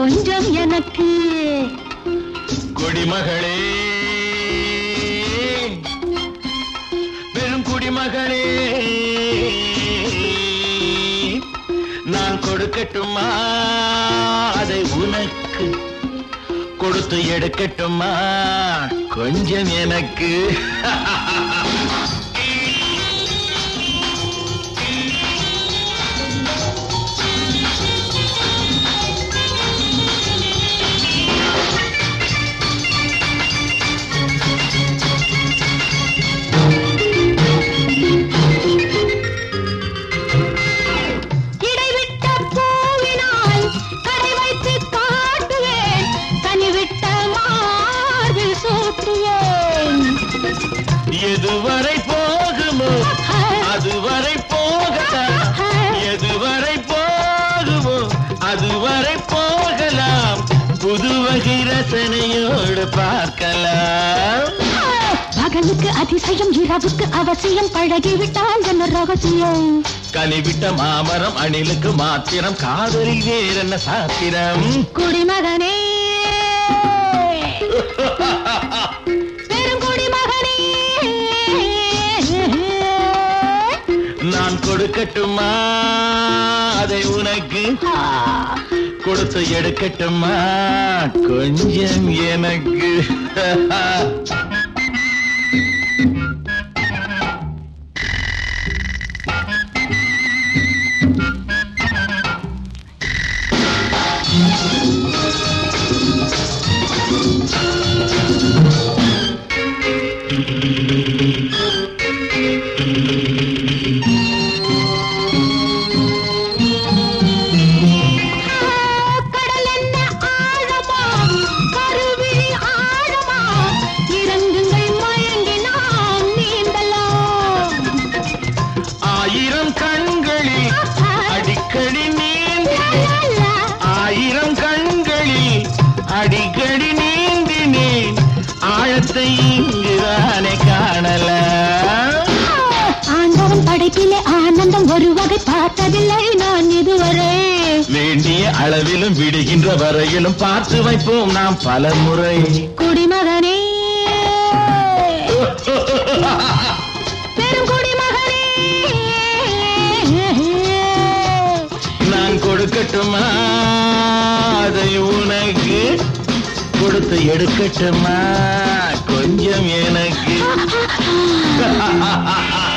கொஞ்சம் எனக்கு. குடிமகளே. பெரும் குடிமகளே. நான் கொடுக்கட்டுமா? அதை உனக்கு கொடுத்து எடுக்கட்டுமா? கொஞ்சம் எனக்கு. எதுவரை போகுமோ அதுவரை போகலாம். எதுவரை போகுமோ அதுவரை போகலாம். புது வகை ரசனையோடு பார்க்கலாம். பகலுக்கு அதிசயம் இரவுக்கு அவசியம் பழகிவிட்டால் என்ன ரகசியம்? கனிவிட்ட மாமரம் அணிலுக்கு மாத்திரம் காதலில் வேறென்ன சாத்திரம்? குடிமகனே! கொடுக்கட்டுமா? அதை உனக்கு கொடுத்து எடுக்கட்டுமா? கொஞ்சம் எனக்கு. ஆயிரம் கண்களில் அடிக்கடி நீந்தினேன் ஆயிரம் கண்களில் அடிக்கடி நீந்தினேன் ஆழத்தை இங்குதானே காணலாம் ஆண்டவன் படைப்பிலே ஆனந்தம் ஒரு வகை பார்த்ததில்லை நான் இதுவரை. வேண்டிய அளவிலும் விடுகின்ற வரையிலும் பார்த்து வைப்போம் நாம் பல முறை குடிமகனே. பெரும் எடுக்கட்டுமா? அதை உனக்கு கொடுத்து எடுக்கட்டுமா? கொஞ்சம் எனக்கு.